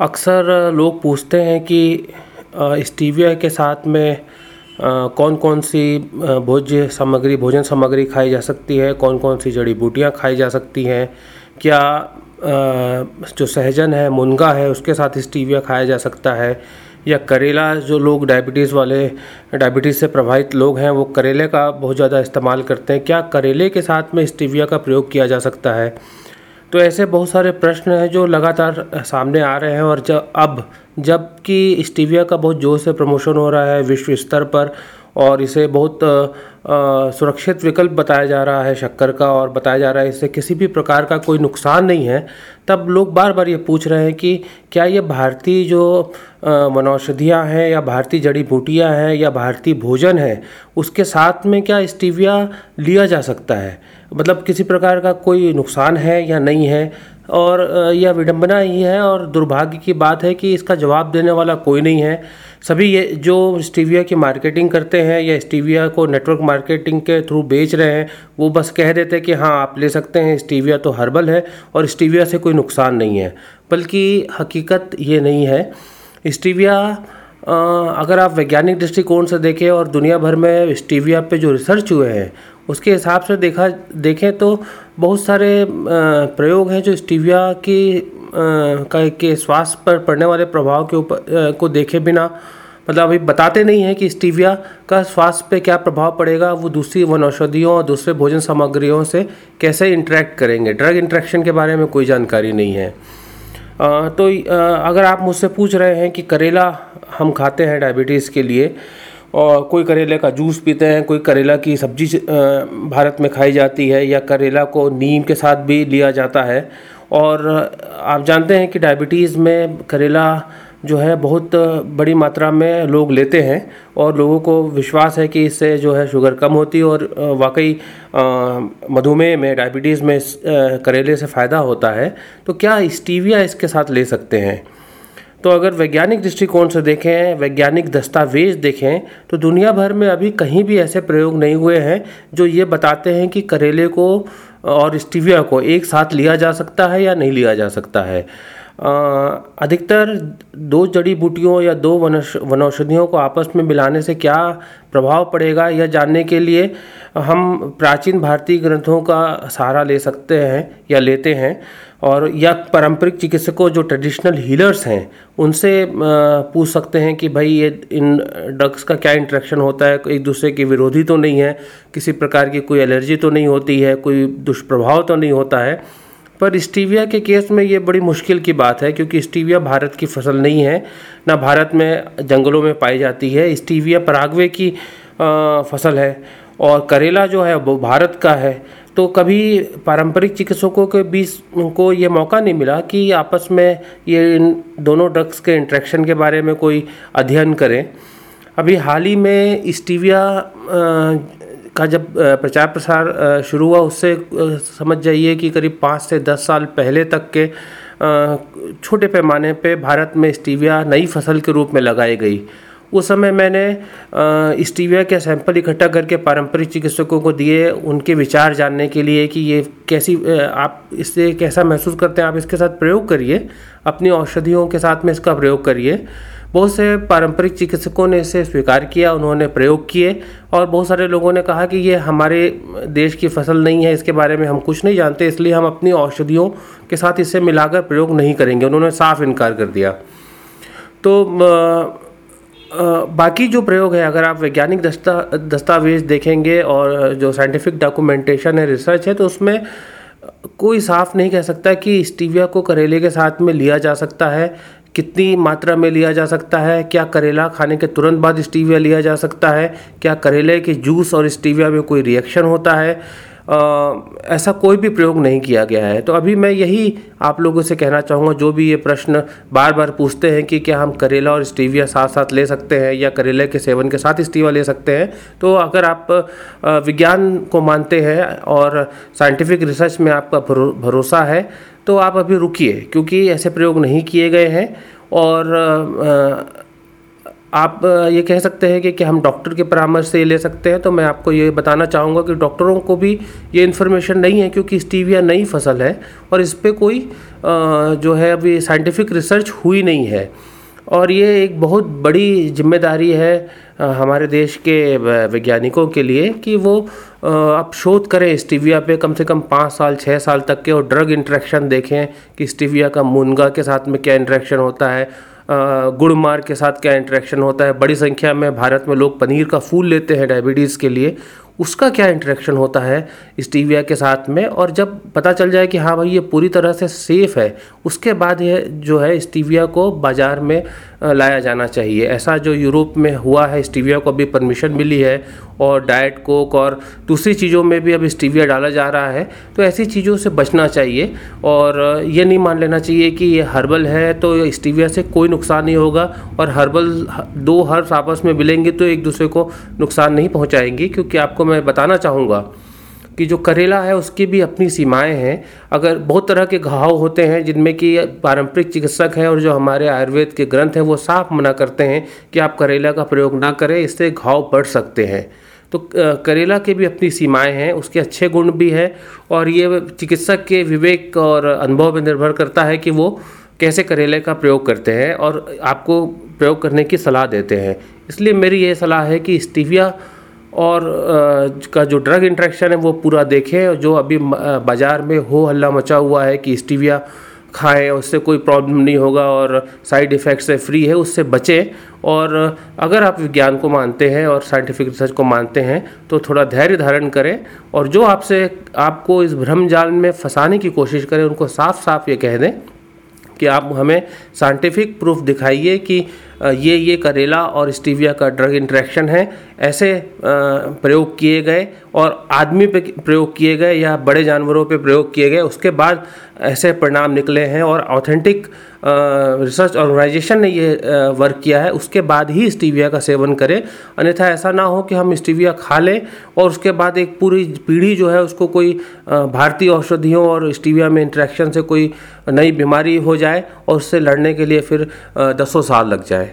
अक्सर लोग पूछते हैं कि स्टीविया के साथ में कौन कौन सी भोज्य सामग्री, भोजन सामग्री खाई जा सकती है कौन कौन सी जड़ी बूटियाँ खाई जा सकती हैं, क्या जो सहजन है, मुनगा है, उसके साथ स्टीविया खाया जा सकता है, या करेला, जो लोग डायबिटीज़ वाले, डायबिटीज़ से प्रभावित लोग हैं, वो करेले का बहुत ज़्यादा इस्तेमाल करते हैं, क्या करेले के साथ में स्टीविया का प्रयोग किया जा सकता है? तो ऐसे बहुत सारे प्रश्न हैं जो लगातार सामने आ रहे हैं और जब अब जबकि स्टीविया का बहुत ज़ोर से प्रमोशन हो रहा है, विश्व स्तर पर और इसे बहुत सुरक्षित विकल्प बताया जा रहा है शक्कर का और बताया जा रहा है इससे किसी भी प्रकार का कोई नुकसान नहीं है। तब लोग बार बार ये पूछ रहे हैं कि क्या ये भारतीय जो वनौषधियाँ हैं या भारतीय जड़ी बूटियाँ हैं या भारतीय भोजन है, उसके साथ में क्या स्टीविया लिया जा सकता है? मतलब किसी प्रकार का कोई नुकसान है या नहीं है? और यह विडंबना ही है और दुर्भाग्य की बात है कि इसका जवाब देने वाला कोई नहीं है। सभी ये जो स्टीविया की मार्केटिंग करते हैं या स्टीविया को नेटवर्क मार्केटिंग के थ्रू बेच रहे हैं, वो बस कह देते हैं कि हाँ आप ले सकते हैं, स्टीविया तो हर्बल है और स्टीविया से कोई नुकसान नहीं है। बल्कि हकीकत ये नहीं है। स्टीविया अगर आप वैज्ञानिक दृष्टिकोण से देखें और दुनिया भर में स्टीविया पे जो रिसर्च हुए हैं, उसके हिसाब से देखा, देखें तो बहुत सारे प्रयोग हैं जो स्टीविया की का के स्वास्थ्य पर पड़ने वाले प्रभाव के ऊपर को देखे बिना मतलब अभी बताते नहीं हैं कि स्टीविया का स्वास्थ्य पे क्या प्रभाव पड़ेगा वो दूसरी वन औषधियों और दूसरे भोजन सामग्रियों से कैसे इंटरेक्ट करेंगे? ड्रग इंट्रैक्शन के बारे में कोई जानकारी नहीं है। आ, तो आ, अगर आप मुझसे पूछ रहे हैं कि करेला हम खाते हैं डायबिटीज़ के लिए और कोई करेले का जूस पीते हैं कोई करेला की सब्ज़ी भारत में खाई जाती है या करेला को नीम के साथ भी लिया जाता है और आप जानते हैं कि डायबिटीज़ में करेला जो है बहुत बड़ी मात्रा में लोग लेते हैं और लोगों को विश्वास है कि इससे जो है शुगर कम होती है और वाकई मधुमेह में, डायबिटीज़ में करेले से फ़ायदा होता है। तो क्या स्टीविया इसके साथ ले सकते हैं? तो अगर वैज्ञानिक दृष्टिकोण से देखें, वैज्ञानिक दस्तावेज़ देखें तो दुनिया भर में अभी कहीं भी ऐसे प्रयोग नहीं हुए हैं जो ये बताते हैं कि करेले को और स्टीविया को एक साथ लिया जा सकता है या नहीं लिया जा सकता है। अधिकतर दो जड़ी बूटियों या दो वनौषधियों को आपस में मिलाने से क्या प्रभाव पड़ेगा यह जानने के लिए हम प्राचीन भारतीय ग्रंथों का सहारा ले सकते हैं या लेते हैं और या पारंपरिक चिकित्सकों जो ट्रेडिशनल हीलर्स हैं, उनसे पूछ सकते हैं कि भाई ये इन ड्रग्स का क्या इंट्रैक्शन होता है, एक दूसरे के विरोधी तो नहीं है, किसी प्रकार की कोई एलर्जी तो नहीं होती है, कोई दुष्प्रभाव तो नहीं होता है। पर स्टीविया के केस में ये बड़ी मुश्किल की बात है, क्योंकि स्टीविया भारत की फ़सल नहीं है, ना भारत में जंगलों में पाई जाती है। स्टीविया परागवे की फ़सल है और करेला जो है वो भारत का है। तो कभी पारंपरिक चिकित्सकों के बीच को ये मौका नहीं मिला कि आपस में ये इन दोनों ड्रग्स के इंट्रैक्शन के बारे में कोई अध्ययन करें। अभी हाल ही में स्टीविया का जब प्रचार प्रसार शुरू हुआ, उससे समझ जाइए कि करीब पाँच से दस साल पहले तक के छोटे पैमाने पे भारत में स्टीविया नई फ़सल के रूप में लगाई गई। उस समय मैंने स्टीविया के सैंपल इकट्ठा करके पारंपरिक चिकित्सकों को दिए, उनके विचार जानने के लिए कि ये कैसी आप इससे कैसा महसूस करते हैं, आप इसके साथ प्रयोग करिए, अपनी औषधियों के साथ में इसका प्रयोग करिए। बहुत से पारंपरिक चिकित्सकों ने इसे स्वीकार किया, उन्होंने प्रयोग किए और बहुत सारे लोगों ने कहा कि ये हमारे देश की फ़सल नहीं है, इसके बारे में हम कुछ नहीं जानते, इसलिए हम अपनी औषधियों के साथ इसे मिलाकर प्रयोग नहीं करेंगे। उन्होंने साफ़ इनकार कर दिया। तो बाकी जो प्रयोग है, अगर आप वैज्ञानिक दस्ता, दस्तावेज़ देखेंगे और जो साइंटिफिक डॉक्यूमेंटेशन है रिसर्च है तो उसमें कोई साफ़ नहीं कह सकता कि स्टीविया को करेले के साथ में लिया जा सकता है कितनी मात्रा में लिया जा सकता है? क्या करेला खाने के तुरंत बाद स्टीविया लिया जा सकता है? क्या करेले के जूस और स्टीविया में कोई रिएक्शन होता है? ऐसा कोई भी प्रयोग नहीं किया गया है। तो अभी मैं यही आप लोगों से कहना चाहूँगा, जो भी ये प्रश्न बार बार पूछते हैं कि क्या हम करेला और स्टीविया साथ साथ ले सकते हैं या करेले के सेवन के साथ स्टीविया ले सकते हैं तो अगर आप विज्ञान को मानते हैं और साइंटिफिक रिसर्च में आपका भरोसा है तो आप अभी रुकिए, क्योंकि ऐसे प्रयोग नहीं किए गए हैं और आप ये कह सकते हैं कि, कि हम डॉक्टर के परामर्श से ले सकते हैं तो मैं आपको ये बताना चाहूँगा कि डॉक्टरों को भी ये इन्फॉर्मेशन नहीं है क्योंकि स्टीविया नई फ़सल है और इस पर कोई जो है अभी साइंटिफिक रिसर्च हुई नहीं है। और ये एक बहुत बड़ी ज़िम्मेदारी है हमारे देश के वैज्ञानिकों के लिए कि वो अब शोध करें स्टीविया पे कम से कम पाँच साल छः साल तक के और ड्रग इंट्रैक्शन देखें कि स्टीविया का मुनगा के साथ में क्या इंट्रैक्शन होता है गुड़ मार के साथ क्या इंट्रैक्शन होता है? बड़ी संख्या में भारत में लोग पनीर का फूल लेते हैं डायबिटीज़ के लिए। उसका क्या इंटरेक्शन होता है स्टीविया के साथ में? और जब पता चल जाए कि हाँ भाई, ये पूरी तरह से सेफ़ है, उसके बाद ये जो है स्टीविया को बाज़ार में लाया जाना चाहिए। ऐसा जो यूरोप में हुआ है स्टीविया को अभी परमिशन मिली है, और डाइट कोक और दूसरी चीज़ों में भी अब स्टीविया डाला जा रहा है तो ऐसी चीज़ों से बचना चाहिए। और ये नहीं मान लेना चाहिए कि ये हर्बल है तो स्टीविया से कोई नुकसान नहीं होगा, और हर्बल दो हर्ब्स आपस में मिलेंगे तो एक दूसरे को नुकसान नहीं पहुँचाएँगी, क्योंकि आपको मैं बताना चाहूँगा कि जो करेला है, उसकी भी अपनी सीमाएँ हैं। अगर बहुत तरह के घाव होते हैं, जिनमें कि पारंपरिक चिकित्सक हैं और जो हमारे आयुर्वेद के ग्रंथ हैं, वो साफ़ मना करते हैं कि आप करेला का प्रयोग ना करें, इससे घाव बढ़ सकते हैं। तो करेला के भी अपनी सीमाएँ हैं, उसके अच्छे गुण भी हैं और ये चिकित्सक के विवेक और अनुभव पर निर्भर करता है कि वो कैसे करेले का प्रयोग करते हैं और आपको प्रयोग करने की सलाह देते हैं। इसलिए मेरी ये सलाह है कि स्टीविया और का जो ड्रग इंट्रैक्शन है वो पूरा देखें जो अभी बाज़ार में हो हल्ला मचा हुआ है कि स्टीविया खाएँ, उससे कोई प्रॉब्लम नहीं होगा और साइड इफ़ेक्ट से फ्री है, उससे बचें। और, अगर आप विज्ञान को मानते हैं और साइंटिफिक रिसर्च को मानते हैं तो थोड़ा धैर्य धारण करें और जो आपसे, आपको इस भ्रम जाल में फंसाने की कोशिश करें, उनको साफ़ साफ़ ये कह दें कि आप हमें साइंटिफिक प्रूफ दिखाइए कि ये ये करेला और स्टीविया का ड्रग इंट्रैक्शन है। ऐसे प्रयोग किए गए और आदमी पे प्रयोग किए गए या बड़े जानवरों पे प्रयोग किए गए, उसके बाद ऐसे परिणाम निकले हैं और ऑथेंटिक रिसर्च ऑर्गेनाइजेशन ने ये वर्क किया है। उसके बाद ही स्टीविया का सेवन करें। अन्यथा ऐसा ना हो कि हम स्टीविया खा लें और उसके बाद एक पूरी पीढ़ी जो है उसको कोई भारतीय औषधियों और स्टीविया में इंट्रैक्शन से कोई नई बीमारी हो जाए और उससे लड़ने के लिए फिर दसों साल लग जाए।